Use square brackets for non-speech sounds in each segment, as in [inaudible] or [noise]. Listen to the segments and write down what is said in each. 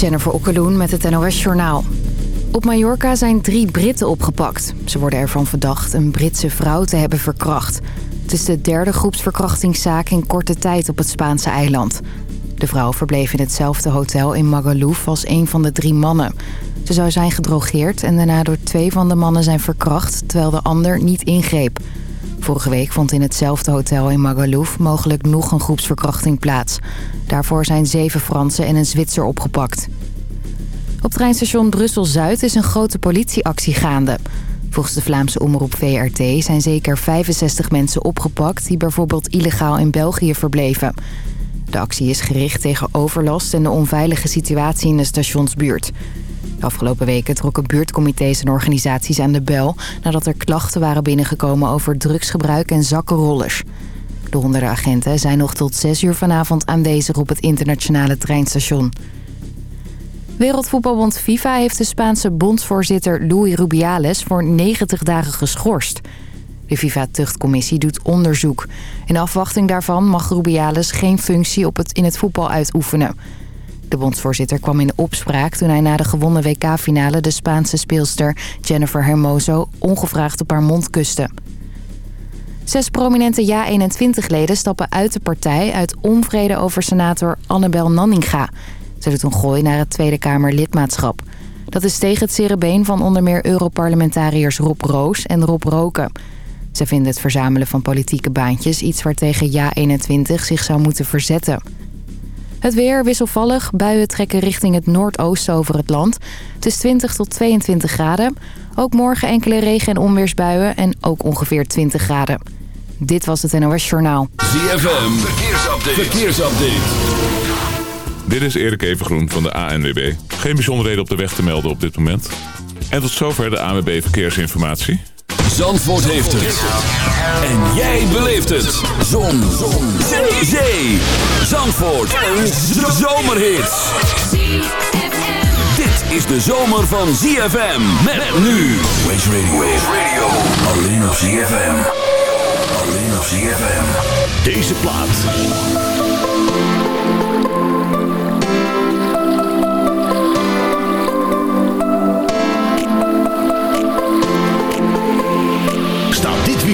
Jennifer Okkeloen met het NOS Journaal. Op Mallorca zijn drie Britten opgepakt. Ze worden ervan verdacht een Britse vrouw te hebben verkracht. Het is de derde groepsverkrachtingszaak in korte tijd op het Spaanse eiland. De vrouw verbleef in hetzelfde hotel in Magaluf als een van de drie mannen. Ze zou zijn gedrogeerd en daarna door twee van de mannen zijn verkracht... terwijl de ander niet ingreep. Vorige week vond in hetzelfde hotel in Magaluf mogelijk nog een groepsverkrachting plaats. Daarvoor zijn zeven Fransen en een Zwitser opgepakt. Op treinstation Brussel-Zuid is een grote politieactie gaande. Volgens de Vlaamse omroep VRT zijn zeker 65 mensen opgepakt... die bijvoorbeeld illegaal in België verbleven. De actie is gericht tegen overlast en de onveilige situatie in de stationsbuurt. Afgelopen weken trokken buurtcomité's en organisaties aan de bel... nadat er klachten waren binnengekomen over drugsgebruik en zakkenrollers. De honderden agenten zijn nog tot 6 uur vanavond aanwezig op het internationale treinstation. Wereldvoetbalbond FIFA heeft de Spaanse bondsvoorzitter Luis Rubiales voor 90 dagen geschorst. De FIFA-tuchtcommissie doet onderzoek. In afwachting daarvan mag Rubiales geen functie op het, in het voetbal uitoefenen. De bondsvoorzitter kwam in opspraak toen hij na de gewonnen WK-finale... de Spaanse speelster Jennifer Hermoso ongevraagd op haar mond kuste. Zes prominente JA21-leden stappen uit de partij... uit onvrede over senator Annabel Nanninga. Ze doet een gooi naar het Tweede Kamer lidmaatschap. Dat is tegen het cerebeen van onder meer Europarlementariërs Rob Roos en Rob Roken... Ze vinden het verzamelen van politieke baantjes iets waartegen Ja21 zich zou moeten verzetten. Het weer wisselvallig. Buien trekken richting het noordoosten over het land. Het is 20 tot 22 graden. Ook morgen enkele regen- en onweersbuien en ook ongeveer 20 graden. Dit was het NOS Journaal. ZFM, verkeersupdate. verkeersupdate. Dit is Erik Evengroen van de ANWB. Geen bijzonderheden op de weg te melden op dit moment. En tot zover de ANWB Verkeersinformatie. Zandvoort heeft het. En jij beleeft het. Zon. Zon. Zee. Zandvoort. Een zomerhit. Dit is de zomer van ZFM. Met nu. Waze Radio. Radio. Alleen op ZFM. Alleen op ZFM. Deze plaat.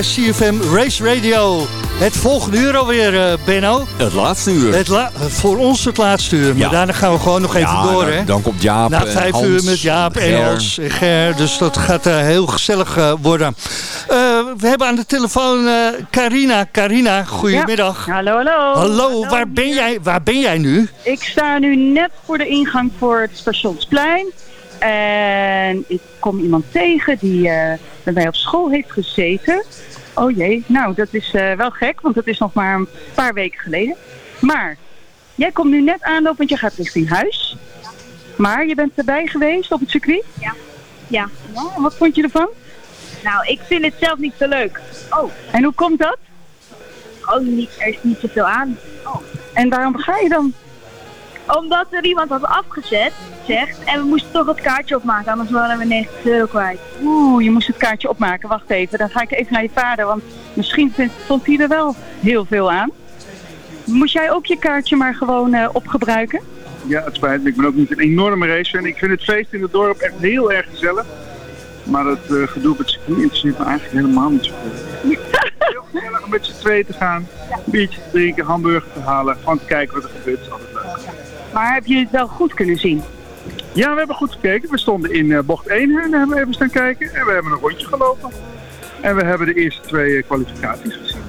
CFM Race Radio. Het volgende uur alweer, uh, Benno. Het laatste uur. Het la voor ons het laatste uur. Maar daarna gaan we gewoon nog even door, dan, hè? Dan komt Jaap Na vijf Hans, uur met Jaap, Ger. Engels en Ger. Dus dat gaat uh, heel gezellig uh, worden. we hebben aan de telefoon Carina. Carina, goedemiddag. Ja. Hallo, hallo. Hallo, hallo waar, ben jij, waar ben jij nu? Ik sta nu net voor de ingang voor het Stationsplein. En ik kom iemand tegen die uh, bij mij op school heeft gezeten. Oh jee, nou dat is uh, wel gek, want dat is nog maar een paar weken geleden. Maar, jij komt nu net aanlopen, want je gaat richting huis. Maar je bent erbij geweest op het circuit? Ja. Ja. ja wat vond je ervan? Nou, ik vind het zelf niet zo leuk. Oh, en hoe komt dat? Oh, niet, er is niet zoveel aan. Oh. En waarom ga je dan? Omdat er iemand had afgezet, zegt. En we moesten toch het kaartje opmaken, anders waren we 90 euro kwijt. Oeh, je moest het kaartje opmaken. Wacht even, dan ga ik even naar je vader. Want misschien vindt, vond hij er wel heel veel aan. Moest jij ook je kaartje maar gewoon uh, opgebruiken? Ja, het spijt me. Ik ben ook niet een enorme race fan. Ik vind het feest in het dorp echt heel erg gezellig. Maar het uh, gedoe op het circuit interesseert me eigenlijk helemaal niet zo veel. [laughs] heel gezellig om met z'n tweeën te gaan. Een biertje te drinken, hamburger te halen. Gewoon te kijken wat er gebeurt. is altijd leuk. Maar heb je het wel goed kunnen zien? Ja, we hebben goed gekeken. We stonden in uh, bocht 1 en hebben we even staan kijken. En we hebben een rondje gelopen. En we hebben de eerste twee uh, kwalificaties gezien.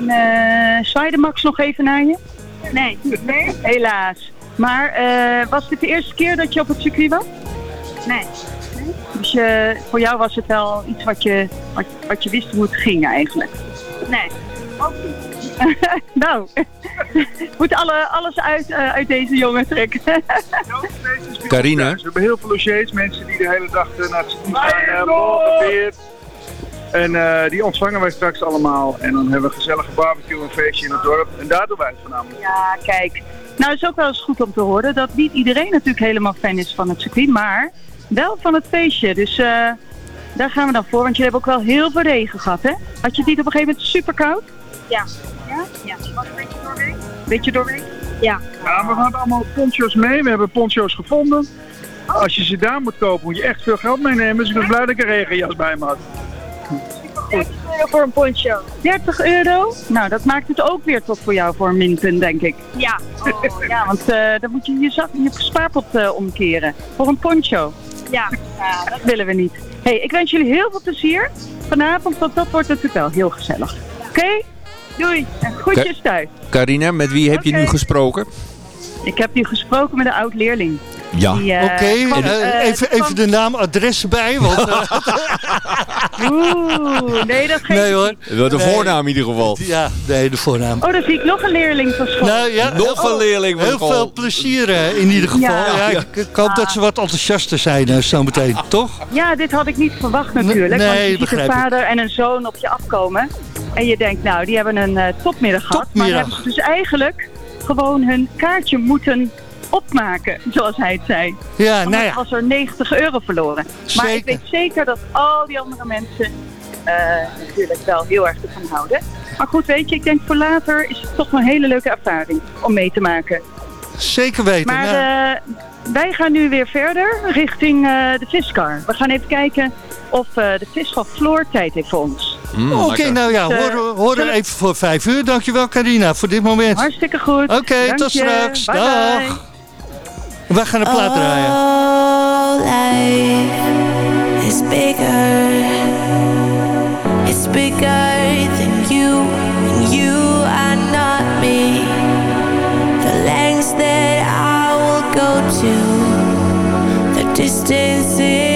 Uh, zwaaide Max nog even naar je? Nee. nee? Helaas. Maar was dit de eerste keer dat je op het circuit was? Nee. nee? Dus je, voor jou was het wel iets wat je, wat, wat je wist hoe het ging eigenlijk? Nee. Ook [laughs] nou, [laughs] moet alle, alles uit, uh, uit deze jongen trekken. [laughs] Carina. We hebben heel veel logiers, mensen die de hele dag uh, naar het circuit gaan, uh, En uh, die ontvangen wij straks allemaal. En dan hebben we een gezellige barbecue en feestje in het dorp. En daar doen wij het voornamelijk. Ja, kijk. Nou, het is ook wel eens goed om te horen dat niet iedereen natuurlijk helemaal fan is van het circuit. Maar wel van het feestje. Dus uh, daar gaan we dan voor. Want je hebt ook wel heel veel regen gehad, hè? Had je het niet op een gegeven moment super koud? Ja. Ja? Ja. Was een beetje doorweek? Beetje doorweek? Ja. Ja, we hadden allemaal poncho's mee. We hebben poncho's gevonden. Als je ze daar moet kopen, moet je echt veel geld meenemen. Dus ik ben blij dat ik een regenjas bij me had. 30 euro voor een poncho. 30 euro? Nou, dat maakt het ook weer tot voor jou voor een minpunt, denk ik. Ja. Oh, [laughs] ja, want uh, dan moet je je, zak, je spaarpot uh, omkeren. Voor een poncho. Ja. [laughs] ja dat willen we niet. hey, ik wens jullie heel veel plezier vanavond, want dat wordt natuurlijk wel heel gezellig. Oké? Okay? Doei. En groetjes thuis. Carina, met wie heb okay. je nu gesproken? Ik heb nu gesproken met een oud-leerling. Ja. Uh, Oké, okay, uh, even, even de naam, adres erbij. Want, [laughs] Oeh, nee, dat geeft nee, hoor. De nee. voornaam in ieder geval. Ja, nee, de voornaam. Oh, dan zie ik nog een leerling van school. Nou, ja, nog oh, een leerling van Heel school. veel plezier in ieder geval. Ja. Ja, ik, ik hoop dat ze wat enthousiaster zijn uh, zometeen, toch? Ja, dit had ik niet verwacht natuurlijk. Nee, want je ziet een vader ik. en een zoon op je afkomen. En je denkt, nou, die hebben een uh, topmiddag gehad. Topmiddag. Maar hebben dus eigenlijk gewoon hun kaartje moeten opmaken, zoals hij het zei. Ja, nou ja. was er 90 euro verloren. Zeker. Maar ik weet zeker dat al die andere mensen uh, natuurlijk wel heel erg ervan houden. Maar goed, weet je, ik denk voor later is het toch een hele leuke ervaring om mee te maken. Zeker weten. Maar nou. uh, wij gaan nu weer verder richting uh, de viskar. We gaan even kijken of de vis van Floor tijd heeft voor ons. Mm, Oké, okay, nou ja, horen, horen even voor vijf uur. Dankjewel Carina voor dit moment. Hartstikke goed. Oké, okay, tot straks. Bye Dag. Bye. We gaan een plaat draaien. life is bigger. It's bigger than you. And you are not me. The lengths that I will go to. The distance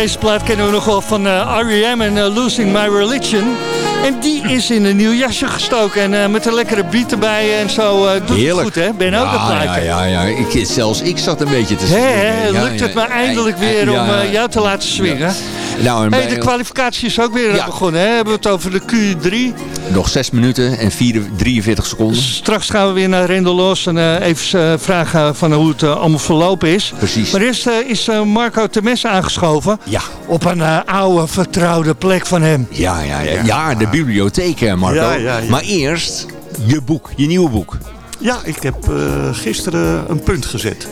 deze plaat kennen we nog wel van eh, R.E.M. en eh, Losing My Religion. En die is in een nieuw jasje gestoken. En eh, met een lekkere beat erbij en zo doet Heerlijk. het goed, hè? Ben ook ja, een plaatje. Ja, ja, ja. Ik, zelfs ik zat een beetje te Ja, lukt ja, het maar eindelijk weer om jou te laten swingen. Nou, en Hey, de kwalificatie is ook weer begonnen. Hè? Hebben we het over de Q3. Nog 6 minuten en 4, 43 seconden. Straks gaan we weer naar Rendelos en eh, even eh, vragen van hoe het eh, allemaal verlopen is. Precies. Maar eerst is Marco Temes aangeschoven. Ja. Op een oude, vertrouwde plek van hem. Ja, ja, ja. ja de bibliotheek, hè, Marco. Ja, ja, ja. Maar eerst je boek, je nieuwe boek. Ja, ik heb gisteren een punt gezet.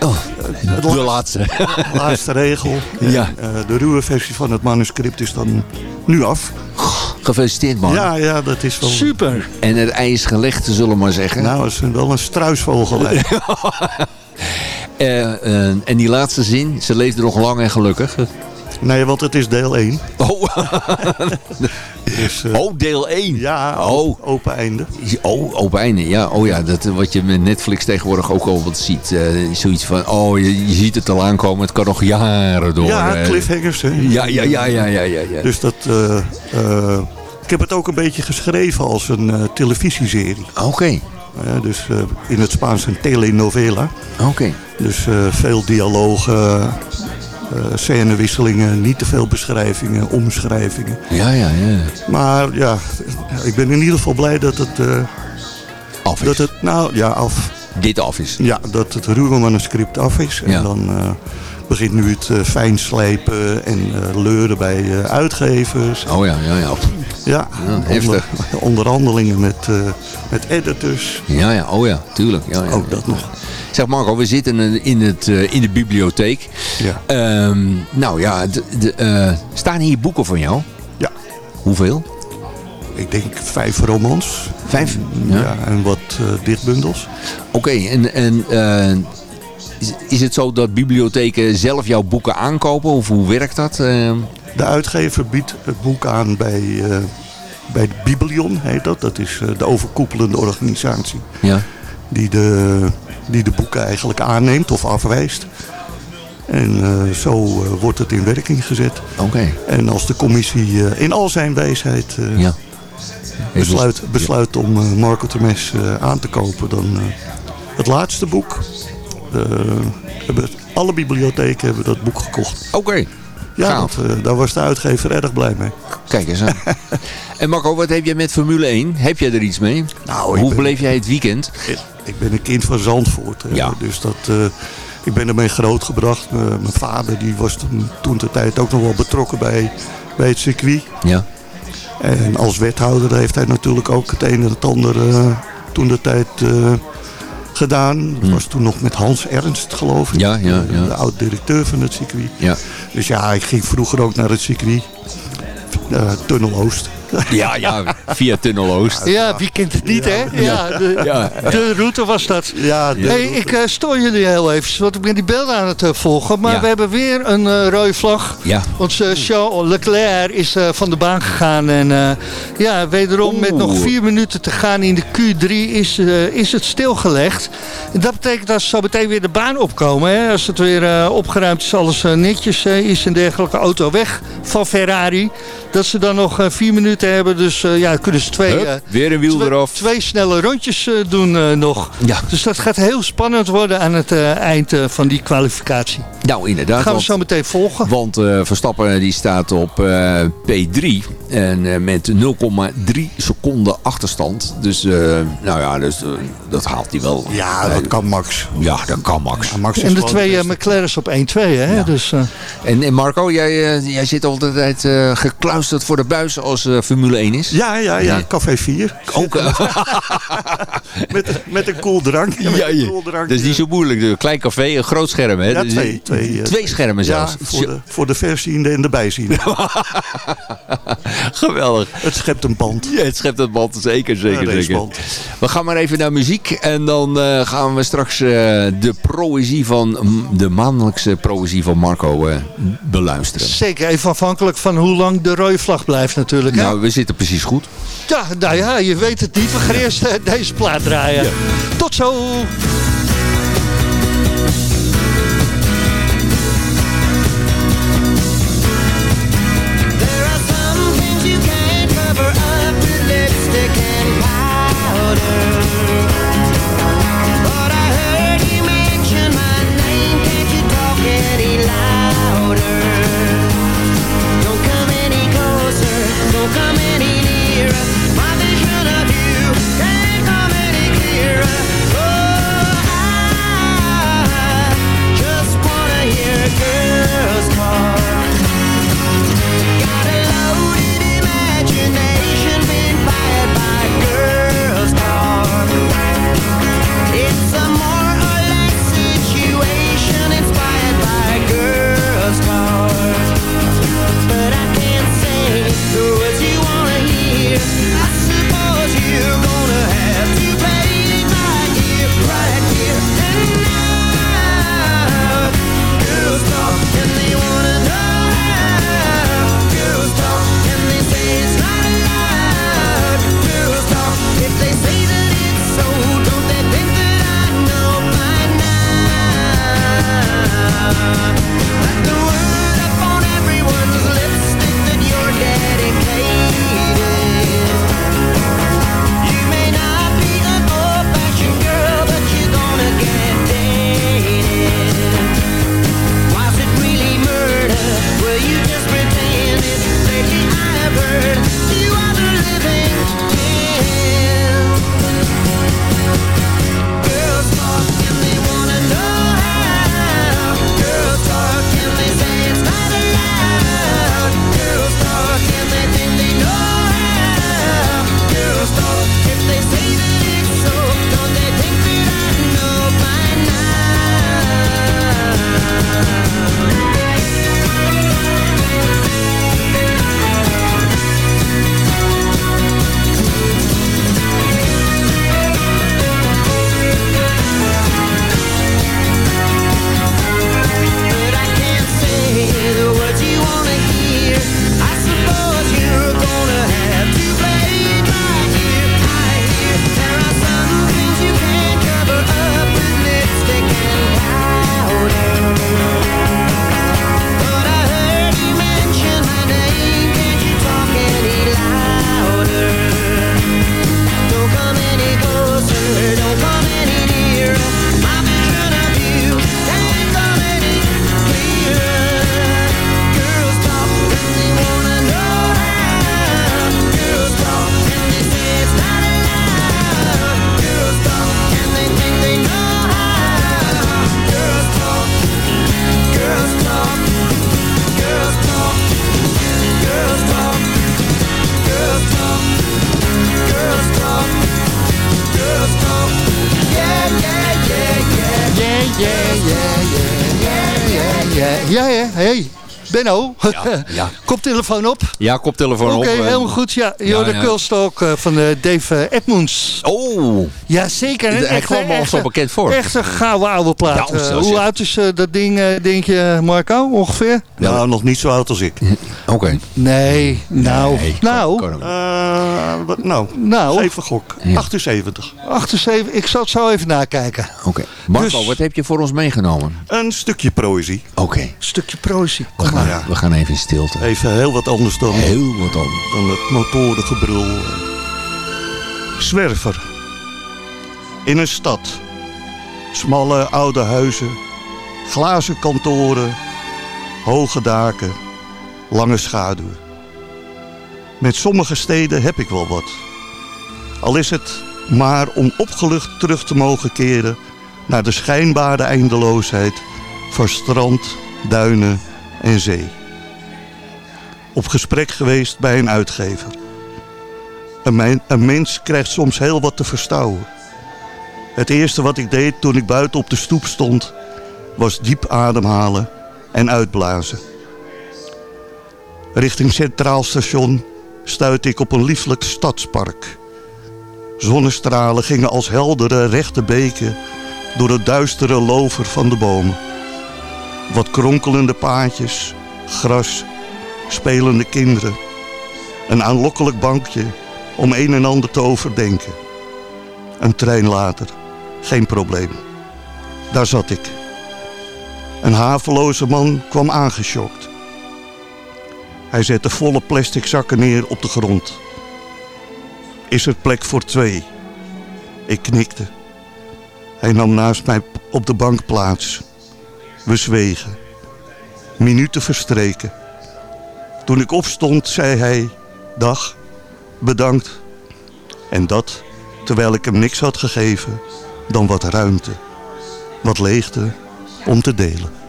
Oh, de laatste. laatste regel. [laughs] Ja. En, de ruwe versie van het manuscript is dan nu af. Gefeliciteerd, man. Ja, ja, dat is wel... Super. En het ei is gelegd, zullen we maar zeggen. Nou, het is wel een struisvogel. [laughs] eh, en die laatste zin, ze leefde nog lang en gelukkig. Nee, want het is deel 1. Oh, [laughs] Dus, eh, oh deel 1. Ja, Oh. open einde. Oh, open einde. Ja, oh ja, dat, wat je met Netflix tegenwoordig ook al wat ziet. Eh, zoiets van, oh, je, je ziet het al aankomen. Het kan nog jaren door. ja, cliffhangers. Hè. Ja, ja, ja, ja, ja, ja. ja. Dus dat... eh, ik heb het ook een beetje geschreven als een televisieserie. Oké, Eh, dus in het Spaans een telenovela. oké. Dus veel dialogen, eh scenewisselingen, niet te veel beschrijvingen, omschrijvingen. Ja, ja, ja. Maar ja, ik ben in ieder geval blij dat het, eh, Af is. dat het nou ja, af, Dit af is. ja, dat het ruwe manuscript af is. Ja. En dan eh, begint nu het fijn slijpen en leuren bij uitgevers. Oh ja, ja, ja. Ja, Ja, heftig. onder- onderhandelingen met, met editors. Ja, ja, oh ja, tuurlijk. Ja, ja. Ook dat nog. Zeg Marco, we zitten in, het, eh, in de bibliotheek. Ja. Ehm, nou ja, de, de, eh, staan hier boeken van jou? Ja. Hoeveel? Ik denk vijf romans. Vijf? Ja, Ja. en wat eh, dichtbundels. Oké, en, en is, is het zo dat bibliotheken zelf jouw boeken aankopen? Of hoe werkt dat? Ehm, De uitgever biedt het boek aan bij, bij de Biblion, heet dat. Dat is de overkoepelende organisatie ja. Die de, die de boeken eigenlijk aanneemt of afwijst. En eh, zo eh, wordt het in werking gezet. Oké. En als de commissie eh, in al zijn wijsheid Ja. besluit, besluit om Marco Termes aan te kopen, dan het laatste boek. hebben, alle bibliotheken hebben dat boek gekocht. Oké. Ja, dat, daar was de uitgever erg blij mee. Kijk eens aan. [laughs] en Marco, wat heb jij met Formule 1? Heb jij er iets mee? Nou, Hoe ben- beleef jij het weekend? Ik, ik ben een kind van Zandvoort. hè. Ja. Dus dat, eh, ik ben ermee grootgebracht. Eh, mijn vader die was toen, toen de tijd ook nog wel betrokken bij, bij het circuit. Ja. En als wethouder heeft hij natuurlijk ook het een en het ander eh, toen de tijd gedaan. Dat was toen nog met Hans Ernst geloof ik. Hm. Ja, ja, ja. De oud-directeur van het circuit. Ja. Dus ja, ik ging vroeger ook naar het circuit. Tunnel Oost. Ja, ja, via Tunnel Oost. Ja, wie kent het niet, hè? Ja, de, Ja. de route was dat. Ja, de- hey, ik eh, stoor jullie heel even, want ik ben die beelden aan het eh, volgen. Maar Ja. we hebben weer een eh rode vlag. Ja. Onze Charles Leclerc is eh, van de baan gegaan. En eh, ja, wederom met nog vier minuten te gaan in de Q3 is, eh, is het stilgelegd. En dat betekent dat ze zo meteen weer de baan opkomen. Hè? Als het weer eh, opgeruimd is, alles netjes is en dergelijke auto weg van Ferrari. Dat ze dan nog vier minuten hebben. Dus eh, ja, kunnen ze twee... Hup, eh, weer een wiel eraf. Twee snelle rondjes eh, doen eh, nog. Ja. Dus dat gaat heel spannend worden aan het eh, eind eh, van die kwalificatie. Nou, inderdaad. gaan we want- zo meteen volgen. Want eh, Verstappen die staat op eh, P3 en eh, met 0,3 seconden achterstand. Dus, eh, nou ja, dus, dat haalt hij wel. Ja, dat kan Max. Ja, dat kan Max. Ja, Max En de twee. McLaren's op 1-2, hè? Dus, eh, En, en Marco, jij, eh, jij zit altijd eh, gekluisterd voor de buis als eh, Formule 1 is. Ja, ja, ja. Nee. Café 4. Ook, eh, [laughs] Met, met een koeldrank. Met ja, een ja. koeldrank, dat is niet eh, zo moeilijk. Een klein café, een groot scherm. Hè? Ja, Dus- twee. Twee, eh, twee schermen Ja, zelfs. voor de, voor de verziende en de bijziende. [laughs] Geweldig. Het schept een band. Ja, het schept het band, zeker, zeker, zeker. band. We gaan maar even naar muziek en dan eh, gaan we straks eh, de proëzie van, de maandelijkse proëzie van Marco eh, beluisteren. zeker even afhankelijk van hoe lang de rode vlag blijft natuurlijk. Hè? Nou, we zitten precies goed. Ja, nou ja, je weet het niet. We gaan eerst eh, deze plaat draaien. Tot zo! Ja, ja. [laughs] Benno, ja. koptelefoon op. Ja, koptelefoon Oké, op. eh. helemaal goed. Ja, Jorde ja. Kulstok eh, van eh, Dave Edmonds. Oh. Ja, zeker. Een Hij echte- kwam al zo bekend voor. Echt een gouden oude plaat. Ja, hoe zeg. oud is dat ding, eh, denk je, Marco, ongeveer? Nou, nog niet zo oud als ik. [laughs] Oké. Nee, nou, nou, Eh, wat, nou, nou, even gok. 78. 78, ik zal het zo even nakijken. Oké. Marco, Dus- wat heb je voor ons meegenomen? Een stukje proëzie. Oké. Stukje proëzie. We, we gaan even in stilte. Even heel wat anders dan, Heel wat anders. dan het motorengebrul. Zwerver. In een stad. Smalle oude huizen. Glazen kantoren. Hoge daken. Lange schaduwen. Met sommige steden heb ik wel wat. Al is het maar om opgelucht terug te mogen keren... naar de schijnbare eindeloosheid van strand, duinen en zee. Op gesprek geweest bij een uitgever. Een, men- een mens krijgt soms heel wat te verstouwen. Het eerste wat ik deed toen ik buiten op de stoep stond... was diep ademhalen en uitblazen. Richting Centraal Station stuitte ik op een lieflijk stadspark. Zonnestralen gingen als heldere rechte beken... door het duistere lover van de bomen. Wat kronkelende paadjes, gras, spelende kinderen. Een aanlokkelijk bankje om een en ander te overdenken. Een trein later, geen probleem. Daar zat ik. Een haveloze man kwam aangeschokt. Hij zette volle plastic zakken neer op de grond. Is er plek voor twee? Ik knikte. Hij nam naast mij op de bank plaats. We zwegen. Minuten verstreken. Toen ik opstond, zei hij... Dag, bedankt. En dat, terwijl ik hem niks had gegeven... dan wat ruimte, wat leegte om te delen.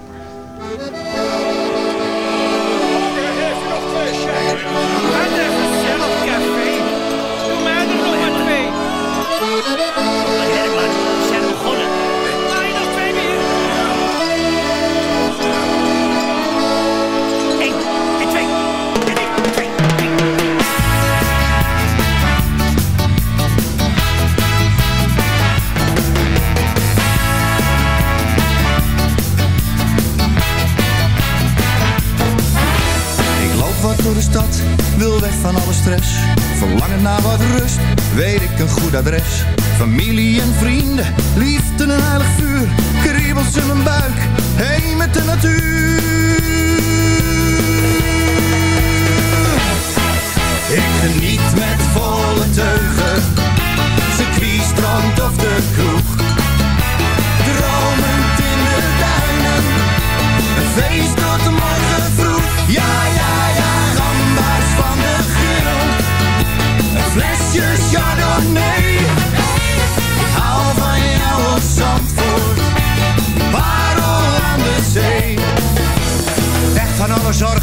Weet ik een goed adres. Familie en vrienden, liefde en heilig vuur. Kriebels in mijn buik, heen met de natuur.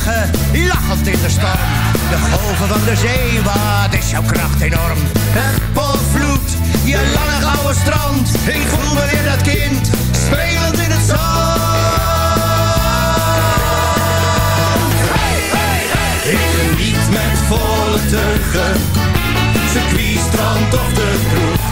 bergen, lachend in de storm. De golven van de zee, wat is jouw kracht enorm? Het potvloed, je lange blauwe strand. Ik voel me weer dat kind, spelend in het zand. Ik geniet met volle teuggen. circuit, strand of de kroeg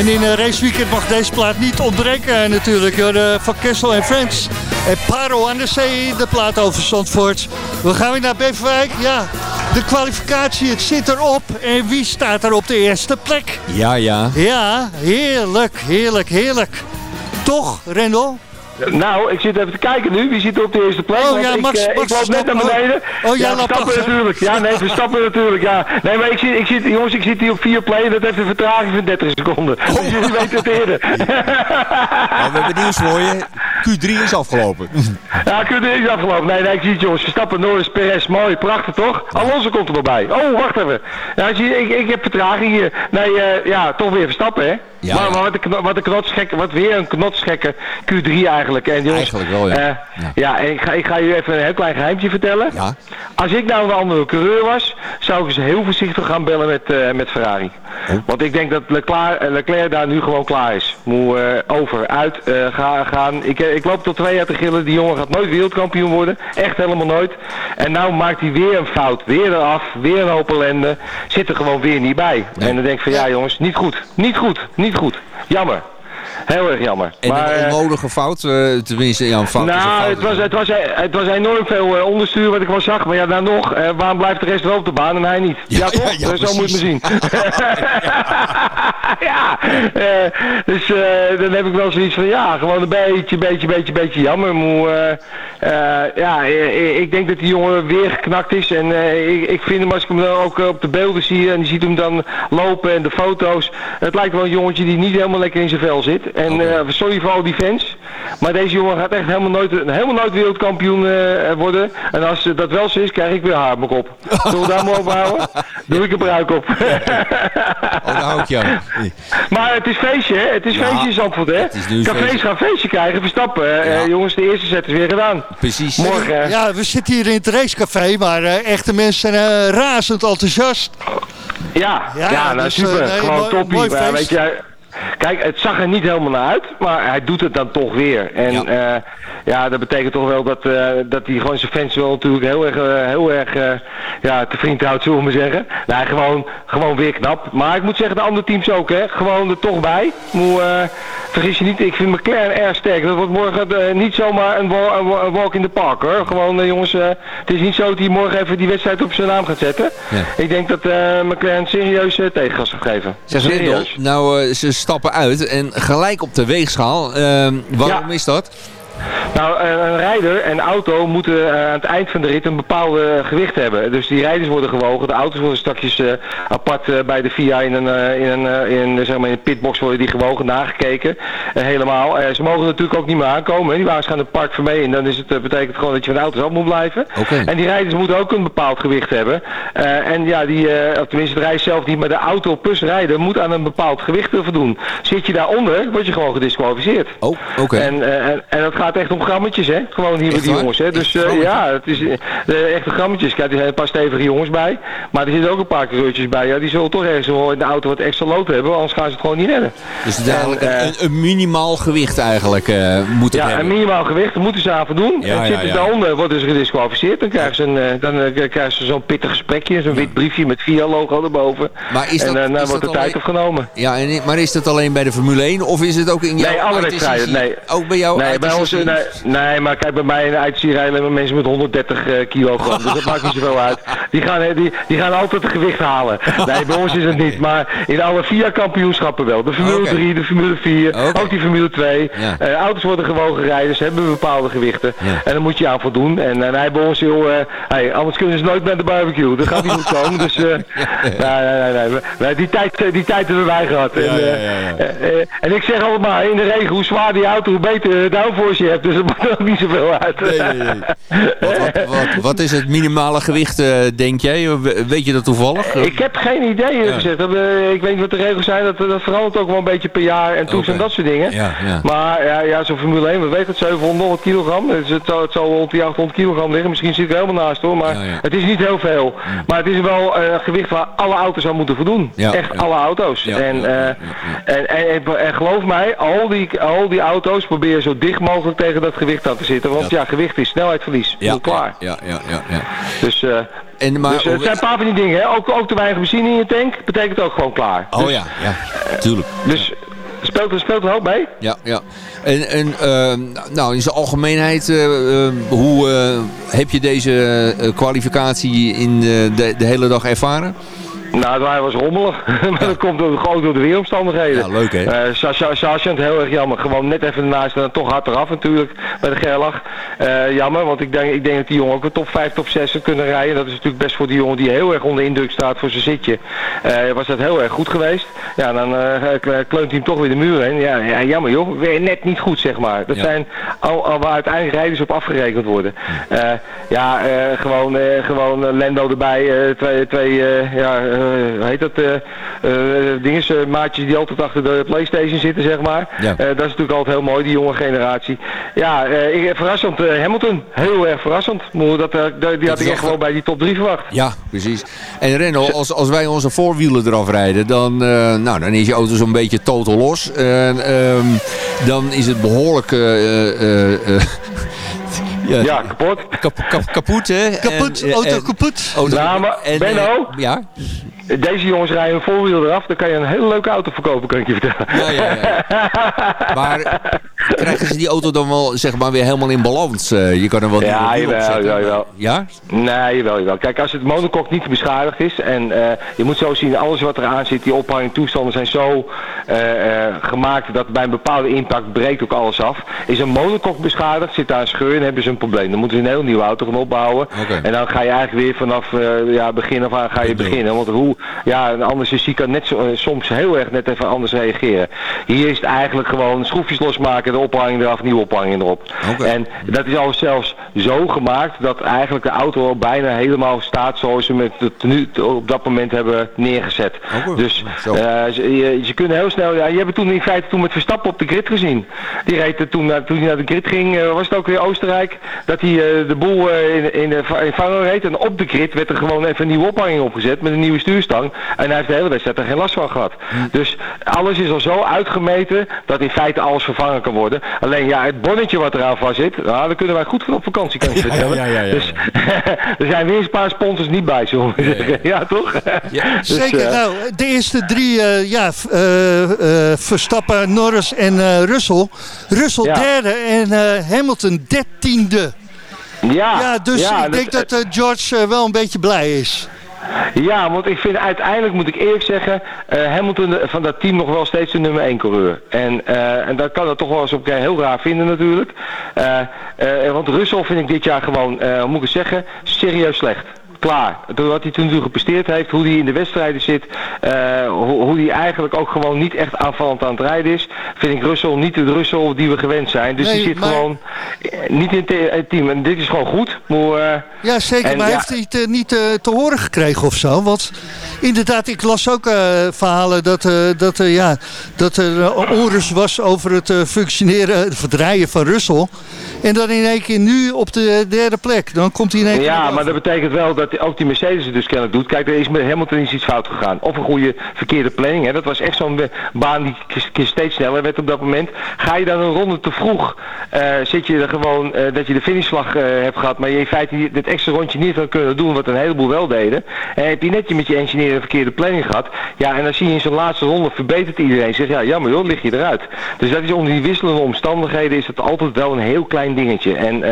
En in uh, raceweekend mag deze plaat niet ontbreken uh, natuurlijk. Uh, van Kessel en Friends. En Paro aan de zee, de plaat over Zandvoort. We gaan weer naar Beverwijk. Ja, de kwalificatie, het zit erop. En wie staat er op de eerste plek? Ja, ja. Ja, heerlijk, heerlijk, heerlijk. Toch, Rendel? Nou, ik zit even te kijken nu. Wie zit op de eerste plek? Oh ja, Max, ik, Max, ik loop net naar beneden. Oh ja, ja Verstappen natuurlijk. Ja, nee, Verstappen natuurlijk. Ja. Nee, maar ik zit, ik zit, jongens, ik zit hier op vier play. Dat heeft een vertraging van 30 seconden. Oh. Dus jullie weten het eerder. [laughs] Nou, we hebben nieuws voor je. Q3 is afgelopen. [laughs] Ja, Q3 is afgelopen. Nee, nee, ik zie het jongens. Verstappen, Norris, Perez, mooi, prachtig toch? Alonso komt er nog bij. Oh, wacht even. Ja, zie je, ik, ik heb vertraging hier. Nee, uh, ja, toch weer Verstappen, hè? Ja, maar, wat, een, wat, een wat weer een knotsgekke Q3 eigenlijk. En jongens, Eigenlijk wel, ja. Uh, ja. ja, en ik ga, ik ga je even een heel klein geheimtje vertellen. Ja. Als ik nou een andere coureur was, zou ik eens heel voorzichtig gaan bellen met, uh, met Ferrari. Oh. Want ik denk dat Leclerc, Leclerc daar nu gewoon klaar is. Moet over, uit ga, gaan. Ik, ik loop tot twee jaar te gillen. Die jongen gaat nooit wereldkampioen worden. Echt helemaal nooit. En nou maakt hij weer een fout. Weer eraf. Weer een hoop ellende. Zit er gewoon weer niet bij. Nee. En dan denk ik van ja jongens, niet goed. Niet goed. Niet goed. Jammer. Heel erg jammer. En maar, een onnodige fout, uh, tenminste, ja, een fout nou. Het was, het, was, het was enorm veel uh, onderstuur wat ik wel zag, maar ja, dan nog, uh, waarom blijft de rest wel op de baan en hij niet? Ja, ja toch? Ja, ja, zo moet je me zien. [laughs] ja, [laughs] dus dan heb ik wel zoiets van, ja, gewoon een beetje, beetje, beetje, beetje jammer. Moe, ja, ik denk dat die jongen weer geknakt is en ik, ik vind hem, als ik hem dan ook op de beelden zie en je ziet hem dan lopen en de foto's, het lijkt wel een jongetje die niet helemaal lekker in zijn vel zit. En okay. uh, sorry voor al die fans. Maar deze jongen gaat echt helemaal nooit, helemaal nooit wereldkampioen uh, worden. En als uh, dat wel zo is, krijg ik weer haar op mijn kop. Zullen we daar maar op houden? Doe ik een bruik op. oh, hou ik jou. Maar het is feestje, hè? Het is ja, feestje in Zandvoort, hè? Cafés gaan feestje krijgen, verstappen. Ja. jongens, de eerste set is weer gedaan. Precies. Morgen. Ja, we zitten hier in het racecafé, maar echte mensen zijn razend enthousiast. Ja, ja, ja nou dus, super. Nee, Gewoon toppie. Mooi feest. weet je, Kijk, het zag er niet helemaal naar uit, maar hij doet het dan toch weer. En ja, uh, ja dat betekent toch wel dat, uh, dat hij gewoon zijn fans wel natuurlijk heel erg, uh, heel erg ja, te vriend houdt, zullen we maar zeggen. Nee, gewoon, gewoon weer knap. Maar ik moet zeggen, de andere teams ook, hè. Gewoon er toch bij. Moet, vergis je niet, ik vind McLaren erg sterk. Dat wordt morgen niet zomaar een, wa een, walk in the park, hoor. Gewoon, jongens, het is niet zo dat hij morgen even die wedstrijd op zijn naam gaat zetten. Ja. Ik denk dat McLaren serieus tegengas gaat geven. Zeg, serieus. Nou, ze stappen uit en gelijk op de weegschaal. Uh, waarom ja. is dat? Nou, een rijder en auto moeten uh, aan het eind van de rit een bepaalde gewicht hebben. Dus die rijders worden gewogen, de auto's worden straks uh, apart bij de FIA in een, in een, in, zeg maar in een pitbox worden die gewogen, nagekeken. helemaal. ze mogen natuurlijk ook niet meer aankomen. Die wagens gaan het park voor mee en dan is het, betekent gewoon dat je van de auto's af moet blijven. Okay. En die rijders moeten ook een bepaald gewicht hebben. en ja, die, of tenminste de rijder zelf niet, maar de auto plus rijder moet aan een bepaald gewicht voldoen. Zit je daaronder, word je gewoon gedisqualificeerd. Oh, oké. Okay. En, en, en dat gaat echt om grammetjes, hè? Gewoon hier met die jongens, hè? Dus uh, ja, het is uh, echte grammetjes. Kijk, er zijn een paar stevige jongens bij. Maar er zitten ook een paar kleurtjes bij. Ja, die zullen toch ergens wel in de auto wat extra lood hebben, anders gaan ze het gewoon niet redden. Dus het eigenlijk en, een, een, minimaal gewicht eigenlijk uh, moet het ja, hebben. een minimaal gewicht, moeten ze aan voldoen. Ja, en ja, zitten ja. daaronder, worden ze gedisqualificeerd. Dan krijgen ze, een, dan, krijgen ze zo'n pittig gesprekje, zo'n wit briefje met VIA-logo erboven. Maar is dat, en dan is wordt de tijd alleen... opgenomen. Ja, en, maar is dat alleen bij de Formule 1 of is het ook in jouw Nee, alle wedstrijden. Nee. Ook bij jou? Nee, bij ons, nee, nee, maar kijk, bij mij in de rijden met mensen met 130 uh, kilogram. dus dat maakt niet zoveel uit. Die gaan, die, die gaan altijd het gewicht halen. Nee, bij ons is het niet. [laughs] Maar in alle vier kampioenschappen wel. De Formule okay. 3, de Formule 4, okay. ook die Formule 2. Ja. Uh, auto's worden gewogen rijders, hebben bepaalde gewichten. Ja. En dan moet je aan voldoen. En, en hij bij ons heel, uh, hey, anders kunnen ze nooit met de barbecue. Dat gaat niet goed komen. Dus [laughs] uh, nee, nee, nee, nee. Die, tijd, die tijd hebben wij gehad. Ja, en, en ik zeg altijd maar, in de regen, hoe zwaar die auto, hoe beter de downforce je hebt. Dus dat maakt ook niet zoveel uit. Nee, nee, nee. Wat, wat, wat, wat, is het minimale gewicht, uh, denk jij? Weet je dat toevallig? Ik heb geen idee, ja. gezegd. Dat, uh, ik weet niet wat de regels zijn. Dat, dat verandert ook wel een beetje per jaar en toets okay. en dat soort dingen. Ja, ja. Maar ja, ja zo'n Formule 1, we weten het, 700 kilogram. Dus het, zal, het zal rond die 800 kilogram liggen. Misschien zit ik er helemaal naast hoor. Maar het is niet heel veel. Maar het is wel een uh, gewicht waar alle auto's aan moeten voldoen. Echt alle auto's. En, eh, en, en, en, en, geloof mij, al die, al die auto's proberen zo dicht mogelijk tegen dat gewicht aan te zitten. Want ja, gewicht is snelheidverlies. Ja, klaar. Ja, ja, ja, ja. Dus, uh, en, maar, dus uh, het zijn een paar van die dingen. Hè? Ook, ook te weinig benzine in je tank betekent ook gewoon klaar. Oh dus, ja, ja, tuurlijk. Dus, speelt, er- speelt een hoop mee. Ja, ja. En, en eh, nou, in zijn algemeenheid, eh, eh, hoe eh, heb je deze eh, kwalificatie in eh, de, de hele dag ervaren? Nou, hij was rommelig. [laughs] maar dat komt door, gewoon door de weeromstandigheden. Ja, leuk, hè? Eh, Sa- Sa- Sargent, heel erg jammer. Gewoon net even ernaast en dan toch hard eraf natuurlijk bij de Gerlach. Eh, jammer, want ik denk, ik denk dat die jongen ook een top 5, top 6 zou kunnen rijden. Dat is natuurlijk best voor die jongen die heel erg onder indruk staat voor zijn zitje. Eh, was dat heel erg goed geweest. Ja, dan eh, kle- kleunt hij hem toch weer de muur heen. Ja, ja jammer joh. Weer net niet goed zeg maar. Dat Ja. zijn al, al waar uiteindelijk rijders op afgerekend worden. Eh, ja, eh, gewoon, eh, gewoon eh, Lendo erbij. eh, twee, twee eh, ja, eh, heet dat? eh eh, dinges, eh, maatjes die altijd achter de Playstation zitten, zeg maar. Ja. Eh, dat is natuurlijk altijd heel mooi, die jonge generatie. Ja, eh, ik, verrassend. eh, Hamilton, heel erg verrassend. Dat, eh, die had ik echt wel- gewoon bij die top 3 verwacht. Ja, precies. En Renno, als, als wij onze voorwielen eraf rijden, dan, eh, nou, dan is je auto zo'n beetje totaal los. En ehm, dan is het behoorlijk... eh, eh, eh, [laughs] ja, Ja, kapot. kap- kap- kapot, hè? Kapot, En, eh, auto en- kapot. auto- Nou, maar en, eh, Benno? ja? Deze jongens rijden een voorwiel eraf, dan kan je een hele leuke auto verkopen, kan ik je vertellen. Ja, ja, ja. [laughs] Maar krijgen ze die auto dan wel zeg maar weer helemaal in balans? Eh, je kan er wel Ja, op jawel, jawel. Ja? Nee, jawel, jawel. Kijk, als het monocoque niet beschadigd is en eh, je moet zo zien, alles wat eraan zit, die ophanging toestanden zijn zo eh, gemaakt dat bij een bepaalde impact breekt ook alles af. Is een monocoque beschadigd, zit daar een scheur en hebben ze een probleem. Dan moeten ze een heel nieuwe auto gaan opbouwen. En dan ga je eigenlijk weer vanaf ja, begin af aan ga je beginnen. Want hoe, ja, een andere chassis kan net zo, soms heel erg net even anders reageren. Hier is het eigenlijk gewoon schroefjes losmaken, de ophanging eraf, nieuwe ophanging erop. En dat is al zelfs zo gemaakt dat eigenlijk de auto al bijna helemaal staat zoals ze met het nu op dat moment hebben neergezet. Dus eh, ze, je, ze kunnen heel snel, ja, je hebt het toen in feite toen met Verstappen op de grid gezien. Die reed toen, naar- toen hij naar de grid ging, eh, was het ook weer Oostenrijk, dat hij eh, de boel in, in de vangen reed. En op de grid werd er gewoon even een nieuwe ophanging opgezet met een nieuwe stuurstang. En hij heeft de hele wedstrijd er geen last van gehad. Dus alles is al zo uitgemeten dat in feite alles vervangen kan worden. Alleen ja, het bonnetje wat eraan vast zit, nou, daar kunnen wij goed voor op vakantie, kan ik je vertellen. ja, ja, ja, Dus [laughs] er zijn weer een paar sponsors niet bij, zullen we zeggen. Ja, toch? [laughs] Dus, Zeker. eh, nou, de eerste drie, eh, ja, eh, eh, Verstappen, Norris en eh Russell. Russell Ja. derde en eh, Hamilton dertiende. ja, Ja, dus ja, ik denk dat George wel een beetje blij is. Ja, want ik vind uiteindelijk, moet ik eerlijk zeggen, eh, Hamilton eh, van dat team nog wel steeds de nummer 1 coureur. En, eh, en dat kan dat toch wel eens op keer heel raar vinden natuurlijk. Want Russell vind ik dit jaar gewoon, moet ik het zeggen, serieus slecht. Klaar. Door wat hij toen gepresteerd heeft, hoe hij in de wedstrijden zit, eh, hoe, hoe hij eigenlijk ook gewoon niet echt aanvallend aan het rijden is, vind ik Russell niet de Russell die we gewend zijn. Dus Nee, die zit maar- gewoon eh, niet in het te- het team. En dit is gewoon goed. Maar, eh, Ja, zeker. En maar ja- heeft hij het eh, niet eh, te horen gekregen of zo? Want inderdaad, ik las ook eh, verhalen dat, eh, dat, eh, ja, dat er eh, onrust was over het eh, functioneren, het verdraaien van Russell. En dan in één keer nu op de derde plek. Dan komt hij in één keer... Ja, maar dat betekent wel dat ook die Mercedes dus kennelijk doet. Kijk, er is met Hamilton is iets fout gegaan. Of een goede verkeerde planning. Hè. Dat was echt zo'n baan die steeds sneller werd op dat moment. Ga je dan een ronde te vroeg, eh, zit je er gewoon eh, dat je de finishvlag eh, hebt gehad, maar je in feite dit extra rondje niet had kunnen doen, wat een heleboel wel deden. En heb je net je met je engineer een verkeerde planning gehad. Ja, en dan zie je in zo'n laatste ronde verbetert iedereen zich. Ja, jammer joh, lig je eruit. Dus dat is onder die wisselende omstandigheden is het altijd wel een heel klein dingetje. En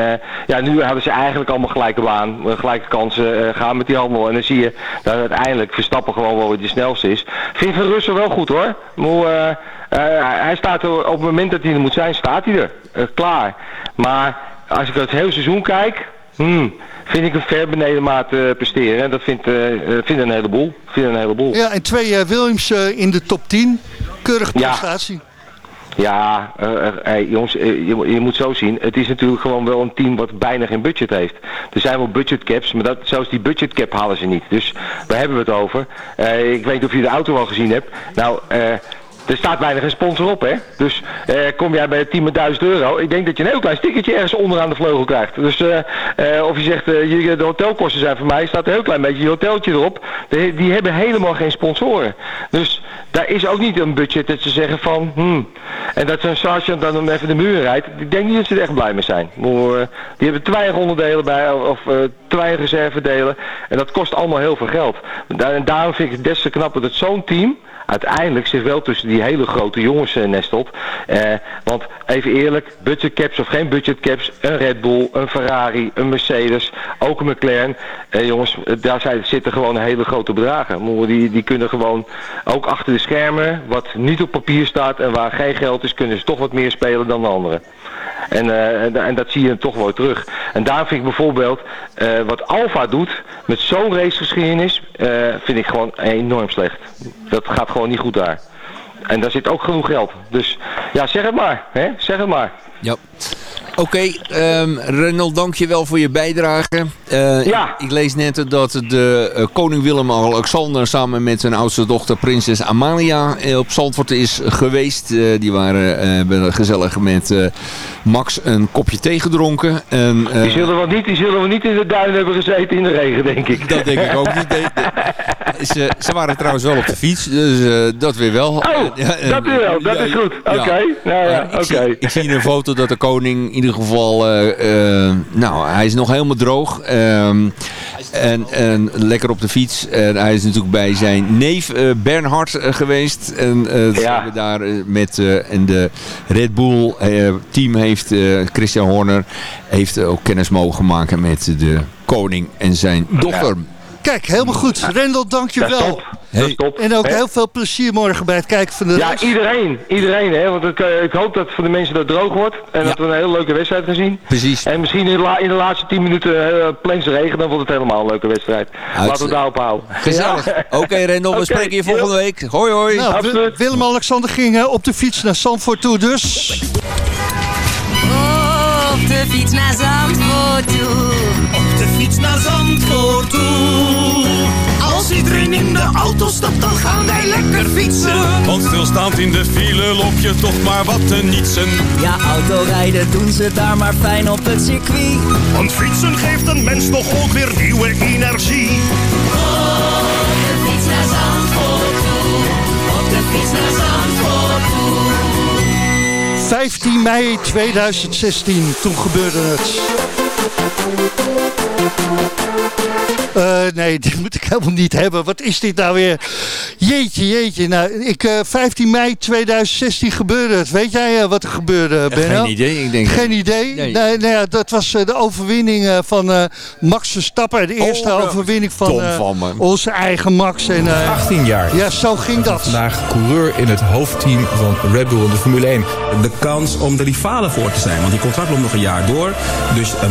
ja, nu hadden ze eigenlijk allemaal gelijke baan, gelijke kansen, gaan met die handel. En dan zie je dat uiteindelijk Verstappen gewoon wel weer de snelste is. Vind Van Russell wel goed hoor. Maar, eh, eh, hij staat er, op het moment dat hij er moet zijn, staat hij er. Eh, klaar. Maar als ik het hele seizoen kijk, hmm, vind ik hem ver beneden maat eh, presteren. En dat vindt, eh, eh, vindt een heleboel. Vindt een heleboel. Ja, en twee eh, Williams eh, in de top 10. Keurig Ja. prestatie. Ja, eh, eh, hey, jongens, eh, je, je moet zo zien. Het is natuurlijk gewoon wel een team wat bijna geen budget heeft. Er zijn wel budgetcaps, maar dat, zelfs die budgetcap halen ze niet. Dus daar hebben we het over. Ik weet niet of je de auto al gezien hebt. Nou, er staat bijna geen sponsor op, hè. Dus eh, kom jij bij het team met 1000 euro. Ik denk dat je een heel klein stickertje ergens onderaan de vleugel krijgt. Dus eh, eh, of je zegt, de hotelkosten zijn voor mij, staat een heel klein beetje je hoteltje erop. Die hebben helemaal geen sponsoren. Dus daar is ook niet een budget dat ze zeggen van, hmm. En dat zo'n sergeant dan even de muur rijdt. Ik denk niet dat ze er echt blij mee zijn. Maar, die hebben te weinig onderdelen bij, of te weinig reservedelen. En dat kost allemaal heel veel geld. En daarom vind ik het des te knapper dat zo'n team uiteindelijk zich wel tussen die hele grote jongens eh, nestelt. Eh, want even eerlijk, budgetcaps of geen budgetcaps, een Red Bull, een Ferrari, een Mercedes, ook een McLaren. Eh, jongens, eh, daar zijn, zitten gewoon hele grote bedragen. Die, die kunnen gewoon ook achter de schermen, wat niet op papier staat en waar geen geld is, kunnen ze toch wat meer spelen dan de anderen. En, eh, en, en dat zie je toch wel terug. En daar vind ik bijvoorbeeld eh, wat Alfa doet met zo'n racegeschiedenis, eh, vind ik gewoon enorm slecht. Dat gaat gewoon niet goed daar. En daar zit ook genoeg geld. Dus ja, zeg het maar. Hè? Zeg het maar. Ja. Oké, ehm Renald, dank je wel voor je bijdrage. Eh, Ja. Ik, lees net dat de eh, koning Willem-Alexander samen met zijn oudste dochter prinses Amalia eh, op Zandvoort is geweest. Die waren hebben gezellig met Max een kopje thee gedronken. En, Die zullen, wel niet, die zullen wel niet in de duin hebben gezeten in de regen, denk ik. Dat denk ik ook niet. De- de- ze, ze waren trouwens wel op de fiets, dus eh, dat weer wel. Oh, dat weer wel. Dat is goed. Oké. ja. Nou ja, ik, oké. zie, ik zie een foto dat de koning in ieder geval... eh, eh, nou, hij is nog helemaal droog. ehm, en, en lekker op de fiets. En hij is natuurlijk bij zijn neef eh, Bernhard geweest. En eh, Ja. daar met... eh, en de Red Bull eh, team heeft... eh, Christian Horner heeft ook kennis mogen maken met de koning en zijn dochter. Kijk, helemaal goed. Rendel, dank je Dat is wel. top. Dat is top. En ook Hè? heel veel plezier morgen bij het kijken van de Ja, race. iedereen. Iedereen, hè. Want ik, eh, ik hoop dat voor de mensen dat droog wordt. En dat we een hele leuke wedstrijd gaan zien. Precies. En misschien in de, la- in de laatste 10 minuten uh, regen, dan wordt het helemaal een leuke wedstrijd. Laten we daarop houden. Gezellig. Ja. Oké, Rendel, we [laughs] spreken je volgende week. Hoi, hoi. Nou. Willem-Alexander ging eh, op de fiets naar Zandvoort toe, dus... Op de fiets naar Zandvoort toe. Op de fiets naar Zandvoort toe. Als iedereen in de auto stapt, dan gaan wij lekker fietsen. Want stilstaand in de file loop je toch maar wat te nietsen. Ja, autorijden doen ze daar maar fijn op het circuit. Want fietsen geeft een mens toch ook weer nieuwe energie. Op de fiets naar Zandvoort toe. Op de fiets naar Zandvoort toe. 15 mei 2016, toen gebeurde het. Eh, nee, [laughs] dit moet ik helemaal niet hebben. Wat is dit nou weer? Jeetje, jeetje. Nou, ik, eh, 15 mei 2016 gebeurde het. Weet jij eh, wat er gebeurde, Benno? Geen idee, ik denk... Geen idee? Nee. Nee. nou ja, dat was eh, de overwinning eh, van eh, Max Verstappen. De eerste Oh, overwinning van eh, onze eigen Max. En, eh, 18 jaar. ja, zo ging dat. Vandaag coureur in het hoofdteam van Red Bull in de Formule 1. De kans om de rivalen voor te zijn, want die contract loopt nog een jaar door. Dus eh,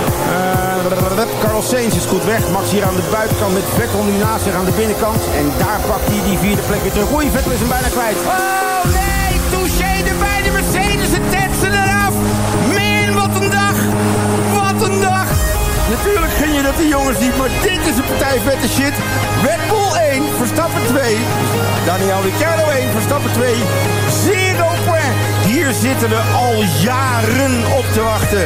eh, Carlos Sainz is goed weg. Max hier aan de buitenkant met Vettel nu naast zich aan de binnenkant. En daar pakt hij die vierde plek weer terug. Oei, Vettel is hem bijna kwijt. Oh nee, touché erbij. De Mercedes, het tetsen eraf. Man, wat een dag. Wat een dag. Natuurlijk gun je dat die jongens niet, maar dit is een partij vette shit. Red Bull 1, Verstappen 2. Daniel Ricciardo 1, Verstappen 2. Zero point. Hier zitten we al jaren op te wachten.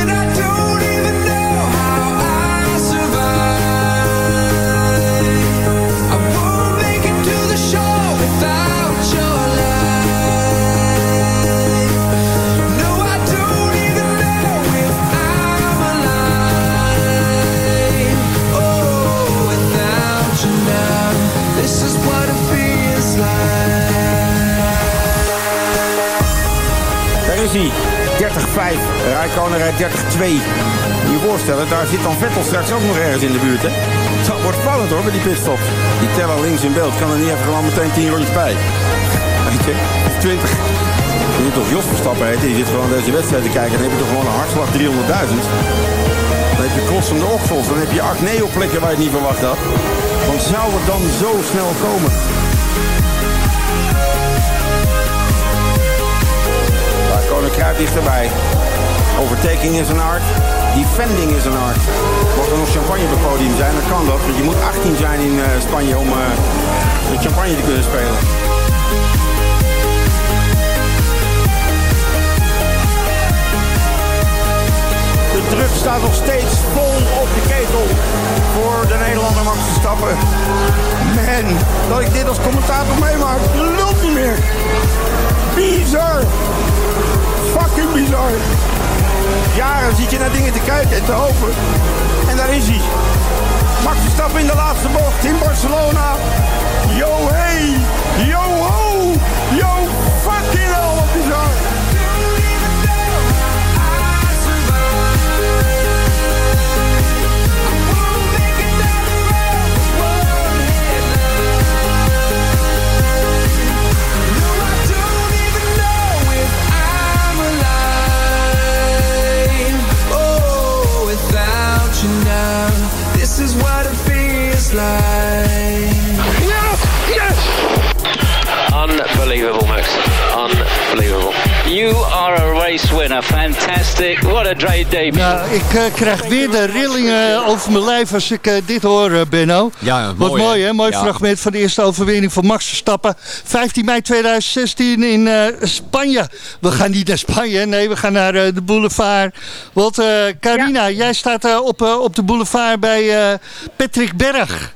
Like. Daar is hij. 30 30-5. Rijkonen rijdt 30-2. Moet je voorstellen, daar zit dan Vettel straks ook nog ergens in de buurt, hè? Dat wordt spannend hoor, met die pitstop. Die teller links in beeld kan er niet even gewoon meteen 10 rondjes bij. Je, 20. Je moet toch Jos Verstappen je zit gewoon deze wedstrijd te kijken. Dan heb je toch gewoon een hartslag 300.000. Dan heb je klossende oksels, dan heb je acneo-plekken waar je het niet verwacht had. Want zou het dan zo snel komen? Dichterbij. Overtaking is een art. Defending is een art. Mocht er nog champagne op podium zijn, dan kan dat. Want je moet 18 zijn in eh, Spanje om de champagne te kunnen spelen. De druk staat nog steeds vol op de ketel voor de Nederlander Max Verstappen. Man, dat ik dit als commentator meemaak, lult niet meer. Bizar. Fucking bizar. Jaren zit je naar dingen te kijken en te hopen. En daar is hij. Max Verstappen in de laatste bocht in Barcelona. Yo hey, yo ho, yo fucking hell, wat bizar. Feels like. Unbelievable, Max. Unbelievable. You are a race winner. Fantastic. What a great debut. Nou, ik eh, krijg weer de rillingen over mijn lijf als ik eh, dit hoor, eh, Benno. Ja, Wat mooi, mooi, hè? Mooi Ja. fragment van de eerste overwinning van Max Verstappen. 15 mei 2016 in eh, Spanje. We gaan niet naar Spanje, nee, we gaan naar eh, de boulevard. Want eh, Carina, jij staat eh, op, eh, op de boulevard bij eh, Patrick Berg.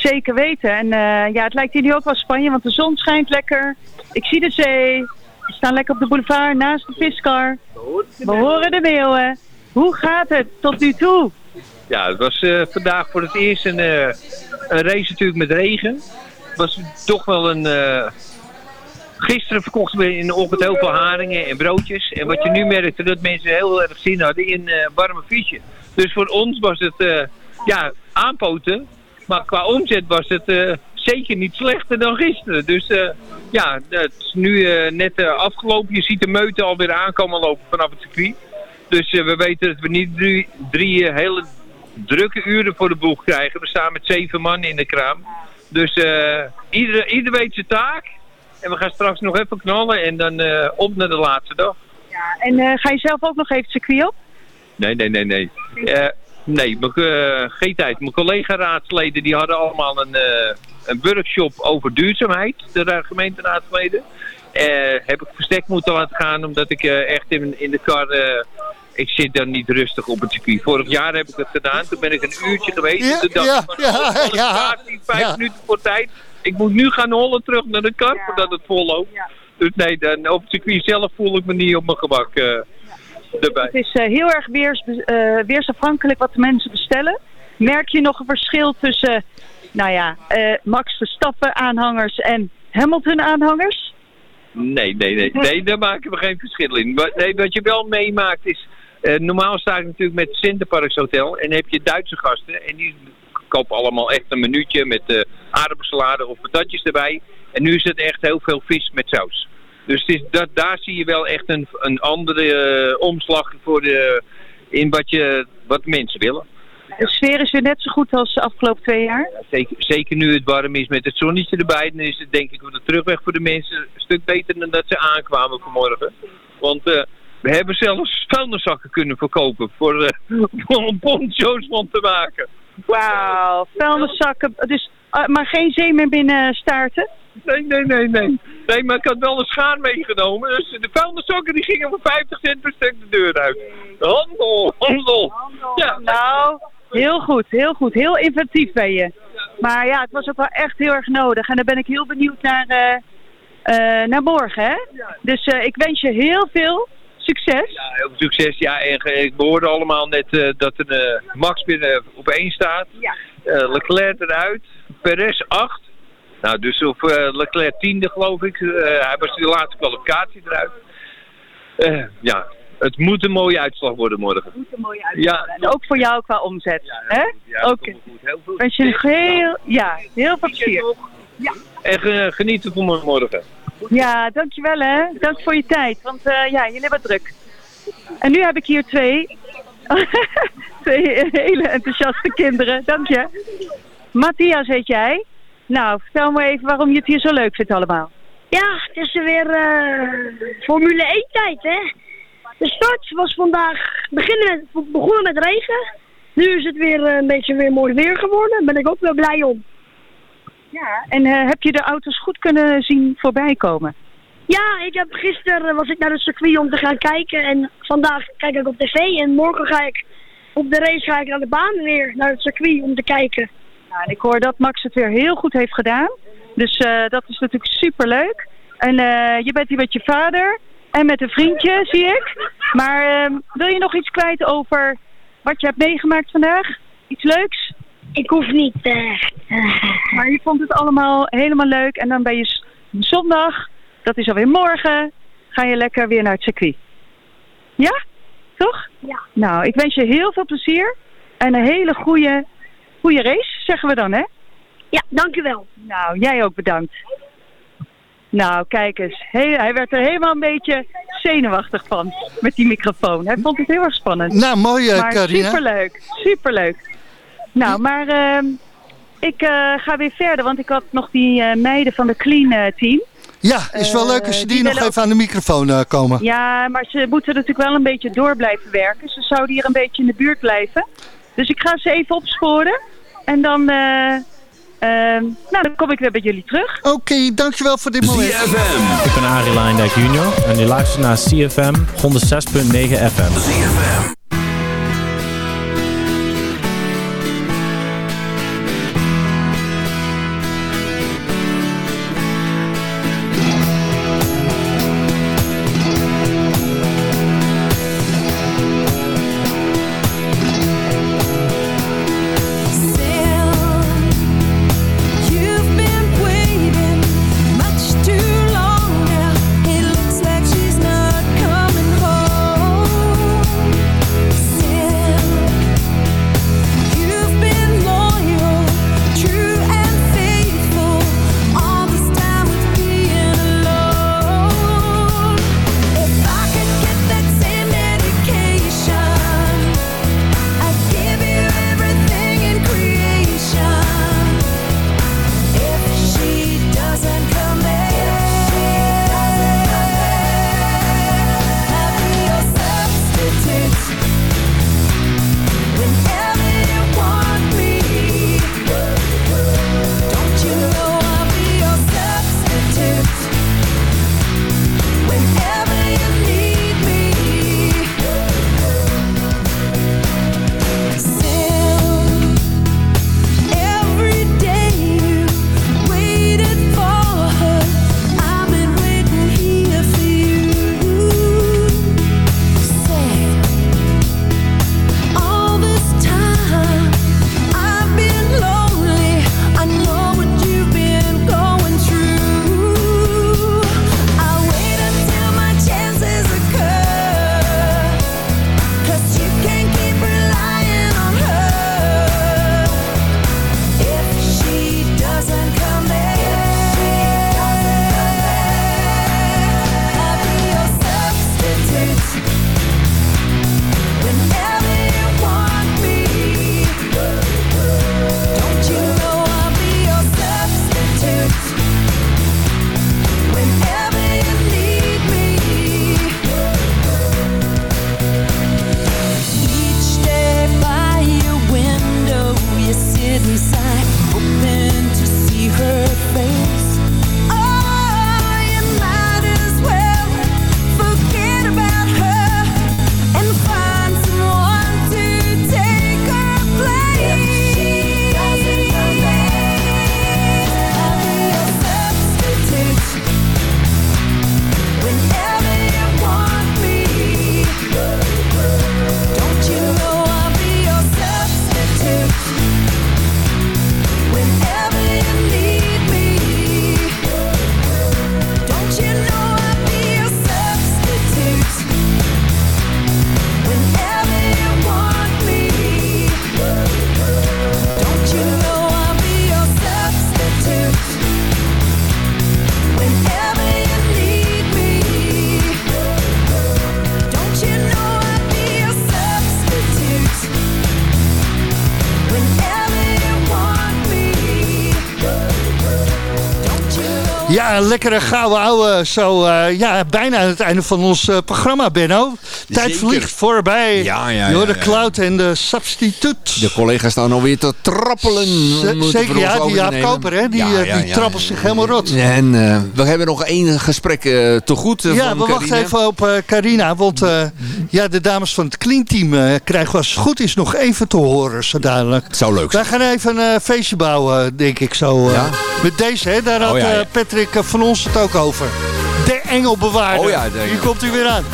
Zeker weten. En eh, ja, het lijkt hier nu ook wel Spanje, want de zon schijnt lekker. Ik zie de zee. We staan lekker op de boulevard naast de viskar. We horen de meeuwen. Hoe gaat het tot nu toe? Ja, het was eh, vandaag voor het eerst een, eh, een race natuurlijk met regen. Het was toch wel een... gisteren verkochten we in de ochtend heel veel haringen en broodjes. En wat je nu merkte, dat mensen heel erg zin hadden in warme friesje. Dus voor ons was het ja, aanpoten. Maar qua omzet was het eh, zeker niet slechter dan gisteren. Dus eh, ja, het is nu eh, net afgelopen. Je ziet de meute alweer aankomen lopen vanaf het circuit. Dus we weten dat we niet drie, drie hele drukke uren voor de boeg krijgen. We staan met zeven man in de kraam. Dus ieder, ieder weet zijn taak. En we gaan straks nog even knallen en dan op naar de laatste dag. Ja, en ga je zelf ook nog even het circuit op? Nee, nee, nee, nee. Nee, mijn, eh, geen tijd. Mijn collega-raadsleden die hadden allemaal een, eh, een workshop over duurzaamheid, de ra- gemeenteraadsleden. Eh, heb ik verstek moeten laten gaan omdat ik eh, echt in, in de kar... eh, ik zit dan niet rustig op het circuit. Vorig jaar heb ik het gedaan. Toen ben ik een uurtje geweest. Ja, Toen dacht ja, ik van, ja, oh, ja. vijf Ja. minuten voor tijd. Ik moet nu gaan hollen terug naar de kar voordat het vol loopt. Dus nee, dan, op het circuit zelf voel ik me niet op mijn gemak erbij. Het is eh, heel erg weers, eh, weersafhankelijk wat de mensen bestellen. Merk je nog een verschil tussen, nou ja, eh, Max Verstappen aanhangers en Hamilton aanhangers? Nee, nee, nee. Nee, daar maken we geen verschil in. Wat, nee, wat je wel meemaakt is... normaal sta ik natuurlijk met Sinterparks Hotel en heb je Duitse gasten. En die kopen allemaal echt een minuutje met eh aardappelsalade of patatjes erbij. En nu is het echt heel veel vis met saus. Dus het is, dat, daar zie je wel echt een, een andere eh, omslag voor de, in wat, je, wat mensen willen. De sfeer is weer net zo goed als de afgelopen twee jaar. Zeker, zeker nu het warm is met het zonnetje erbij, dan is het denk ik de terugweg voor de mensen een stuk beter dan dat ze aankwamen vanmorgen. Want eh, we hebben zelfs vuilniszakken kunnen verkopen voor, eh [laughs] om poncho's van te maken. Wauw, vuilniszakken. Dus, maar geen zee meer binnen staarten? Nee, nee, nee, nee. Nee, maar ik had wel een schaar meegenomen. Dus de vuilniszakken die gingen voor 50 cent per stuk de deur uit. Handel, handel. Ja. Nou, heel goed, heel goed. Heel inventief ben je. Maar ja, het was ook wel echt heel erg nodig. En dan ben ik heel benieuwd naar, eh, naar morgen, hè? Dus eh, ik wens je heel veel succes. Ja, heel veel succes. Ja, en ik hoorde allemaal net dat er Max binnen op één staat. Ja. Leclerc eruit. Perez 8. Nou, dus of eh, Leclerc tiende geloof ik. Eh, hij was de laatste kwalificatie eruit. Eh, ja, Het moet een mooie uitslag worden morgen. moet een mooie Ja. En ook voor jou qua omzet. hè? Ja, Oké. Wens je heel, ja, heel veel plezier. Ja. En ge- genieten van morgen. ja, dankjewel hè. Dank voor je tijd. Want eh, ja, jullie hebben het druk. En nu heb ik hier twee, [laughs] twee hele enthousiaste kinderen. Dank je. Matthias heet jij. Nou, vertel me even waarom je het hier zo leuk vindt allemaal. Ja, het is er weer eh, Formule 1 tijd, hè. De start was vandaag beginnen met, begonnen met regen. Nu is het weer eh, een beetje weer mooi weer geworden. Daar ben ik ook wel blij om. Ja. En eh, heb je de auto's goed kunnen zien voorbij komen? Ja, ik heb gisteren was ik naar het circuit om te gaan kijken. En vandaag kijk ik op tv. En morgen ga ik op de race ga ik naar de baan weer naar het circuit om te kijken. Nou, en ik hoor dat Max het weer heel goed heeft gedaan. Dus eh, dat is natuurlijk superleuk. En eh, je bent hier met je vader en met een vriendje, zie ik. Maar ehm, wil je nog iets kwijt over wat je hebt meegemaakt vandaag? Iets leuks? Ik hoef niet. eh, Maar je vond het allemaal helemaal leuk. En dan ben je zondag, dat is alweer morgen, ga je lekker weer naar het circuit. Ja? Toch? Ja. Nou, ik wens je heel veel plezier. En een hele goede, goede race, zeggen we dan, hè? Ja, dankjewel. Nou, jij ook bedankt. Nou, kijk eens. He- hij werd er helemaal een beetje zenuwachtig van met die microfoon. Hij vond het heel erg spannend. Nou, mooi, eh, maar Carina. superleuk, superleuk. Nou, maar ehm, ik eh, ga weer verder, want ik had nog die eh, meiden van de Clean team. Ja, is wel leuk als je Eh, die, die nog even aan de microfoon eh, komen. Ja, maar ze moeten natuurlijk wel een beetje door blijven werken. Ze zouden hier een beetje in de buurt blijven. Dus ik ga ze even opsporen. En dan, eh, ehm, nou, dan kom ik weer bij jullie terug. Oké, dankjewel voor dit moment. Ik ben Arie Luijendijk junior en je luistert naar CFM 106.9 FM. You've een lekkere gouden ouwe. Zo, eh, ja, bijna aan het einde van ons eh, programma, Benno. Tijd Zeker. vliegt voorbij. Ja, ja, de cloud en de substituut. De collega's staan alweer te trappelen. Z- zeker, ja, die Jaap. Koper, hè, die, eh, die trappelt zich helemaal rot. En we hebben nog één gesprek te goed Ja, van we wachten even op Carina, want ja, de dames van het cleanteam eh krijgen als het goed is nog even te horen, zo dadelijk. Zou leuk Wij gaan even een feestje bouwen, denk ik zo. Met deze, hè, daar had Oh, ja. eh, Patrick van ons het ook over. De engelbewaarder. Oh ja, de engel. Hier komt u weer aan.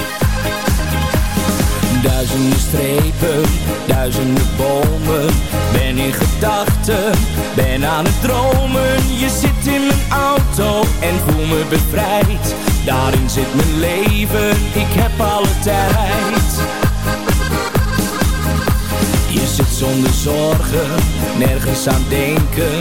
Duizenden strepen, duizenden bomen. Ben in gedachten, ben aan het dromen. Je zit in mijn auto en voel me bevrijd. Daarin zit mijn leven, ik heb alle tijd. Je zit zonder zorgen, nergens aan denken.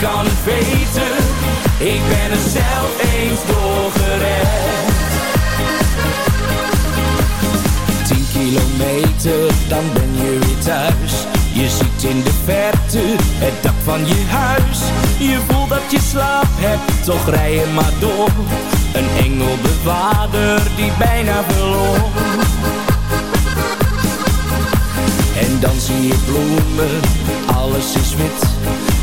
kan het weten, ik ben er zelf eens door gered. Tien kilometer, dan ben je weer thuis. Je ziet in de verte het dak van je huis. Je voelt dat je slaap hebt, toch rij je maar door. Een engelbewaarder die bijna verloor. En dan zie je bloemen, alles is wit.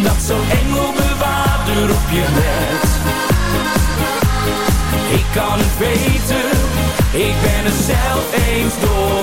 Dat zo'n engelbewaarder op je let. Ik kan het weten, ik ben er zelf eens door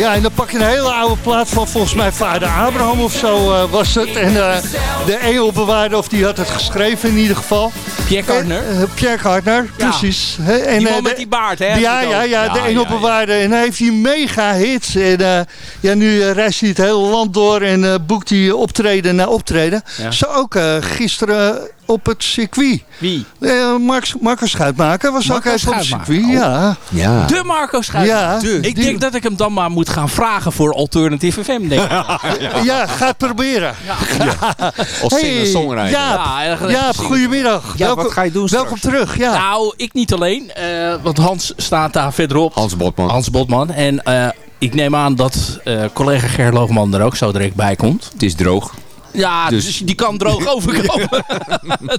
Ja, en dan pak je een hele oude plaat van volgens mij vader Abraham of zo eh, was het. En eh, de engelbewaarder, of die had het geschreven in ieder geval. Pierre Gardner? Eh, Pierre Gardner, precies. En, Die man met die baard, hè? Ja, ja, ja, de engelbewaarder. En hij heeft hier mega hits. En ja, nu reist hij het hele land door en boekt hij optreden na optreden. Zo ook gisteren op het circuit. Wie? Eh, Mark, Marco Schuitmaker was Marco ook even op het Schuitmaker. circuit. Ja. Ja. De Marco Schuiter. Ja, ik die- denk dat ik hem dan maar moet gaan vragen voor Alternative FM, denk ik. [laughs] Ja, ga het proberen. Als [laughs] singer-songwriter. Jaap, Ja, erg Jaap goedemiddag. Ja, welkom, wat ga je doen Welkom straks? terug. Ja. Nou, ik niet alleen, eh, want Hans staat daar verderop. Hans Botman. Hans Botman. En eh, ik neem aan dat eh, collega Ger Loogman er ook zo direct bij komt. Het is droog. Ja, dus, Dus- die kan droog [laughs] overkomen.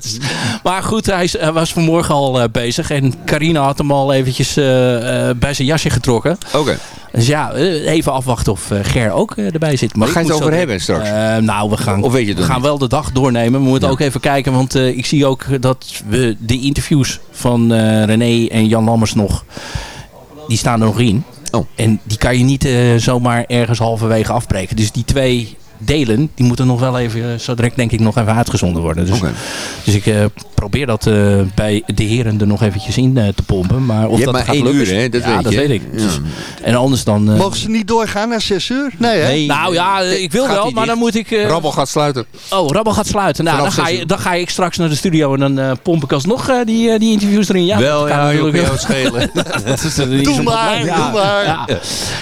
Is- [laughs] maar goed, hij, is- hij was vanmorgen al eh, bezig. En Carina had hem al eventjes eh, eh, bij zijn jasje getrokken. Oké. Dus ja, even afwachten of Ger ook erbij zit. Maar Waar ga ik je het over hebben straks? Nou, we gaan, Of weet je het we gaan wel de dag doornemen. We moeten ook even kijken, want ik zie ook dat we de interviews van René en Jan Lammers nog, die staan er nog in. Oh. En die kan je niet zomaar ergens halverwege afbreken. Dus die twee delen, die moeten nog wel even, eh, zo direct denk ik nog even uitgezonden worden. Dus, dus ik eh, probeer dat eh, bij de heren er nog eventjes in eh, te pompen. Maar of Je dat hebt maar gaat één lukken, uur, hè? Dat ja, weet dat je. weet ik. Ja. Dus- en anders dan... Mogen ze niet doorgaan naar 6 uur? Nee, hè? Nou ja, ik wil Gaat wel, maar dan moet ik... eh, Rabbel gaat sluiten. Oh, Rabbel gaat sluiten. Nou, dan ga, je, dan ga ik straks naar de studio en dan eh, pomp ik alsnog eh, die, die interviews erin. Ja, Wel, ja, kan jou schelen. [laughs] dat is er niet Doe maar, doe maar.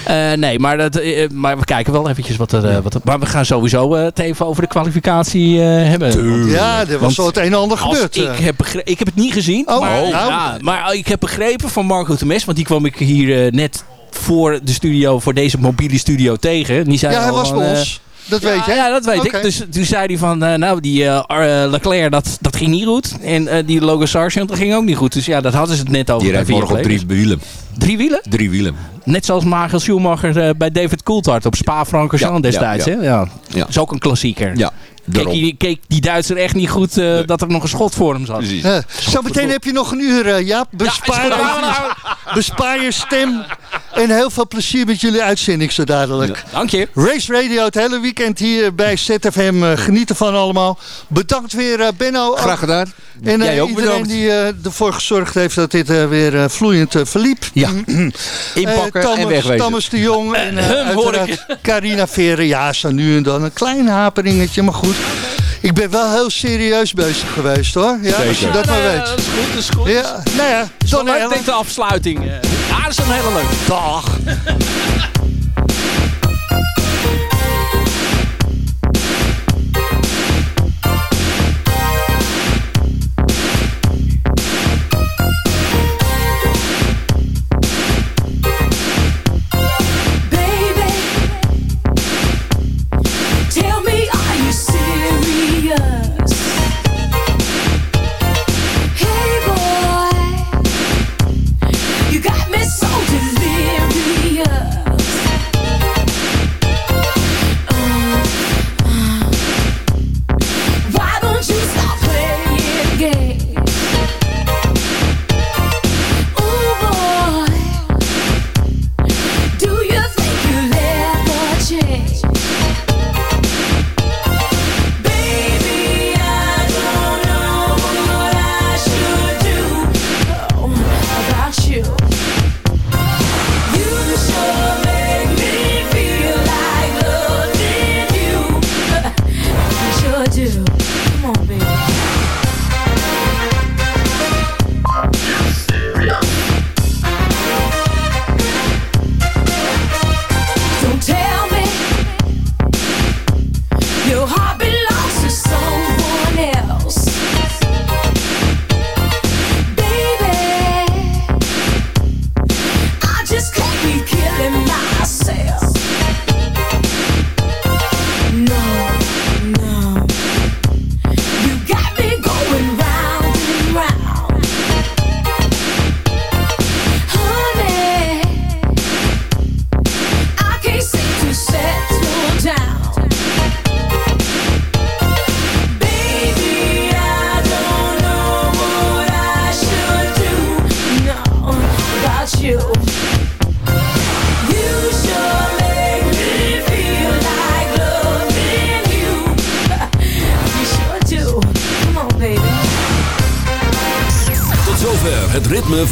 Eh, nee, maar, dat, maar we kijken wel eventjes wat er... wat er- maar we gaan sowieso eh, het even over de kwalificatie eh, hebben. Want, Ja, er was want zo het een en ander gebeurd. Ik eh. heb, ik heb het niet gezien. Oh, maar, nou. ja, maar ik heb begrepen van Marco Temes, want die kwam ik hier eh, net voor de studio, voor deze mobiele studio tegen. Die zei Ja, hij al was bij eh, ons. Dat ja, weet je? Ja, dat weet ik. Dus toen zei hij van, eh, nou, die eh, eh, Leclerc, dat, dat ging niet goed. En eh, die Logan Sargent, dat ging ook niet goed. Dus ja, dat hadden ze het net over. Die bij rijdt morgen op drie wielen. Drie wielen? Drie wielen. Net zoals Michael Schumacher bij David Coulthard op Spa-Francorchamps Ja, destijds. ja, hè? ja. Ja. Ja. Dat is ook een klassieker. Ja, Keek die, keek die Duitser echt niet goed eh, dat er nog een schot voor hem zat. Precies. Eh, Zometeen heb je nog een uur, eh, Jaap. Bespaar, goed. even- bespaar je stem. En heel veel plezier met jullie uitzending zo dadelijk. Dank je. Race Radio het hele weekend hier bij ZFM. eh, geniet ervan allemaal. Bedankt weer, Benno. Graag gedaan. En Jij ook iedereen bedankt. die ervoor gezorgd heeft dat dit weer vloeiend verliep. Ja. [clears throat] Eh, Inpakken Thomas, en wegwezen. Thomas de Jong en eh, [laughs] Carina Veren. Ja, zo nu en dan een klein haperingetje, maar goed. Ik ben wel heel serieus bezig geweest hoor. Ja, als je dat maar Ja, weet. Dat is goed, dat is goed. Ja, nou ja, leuk, denk de afsluiting. eh. Ja, dat is een hele leuke. Dag.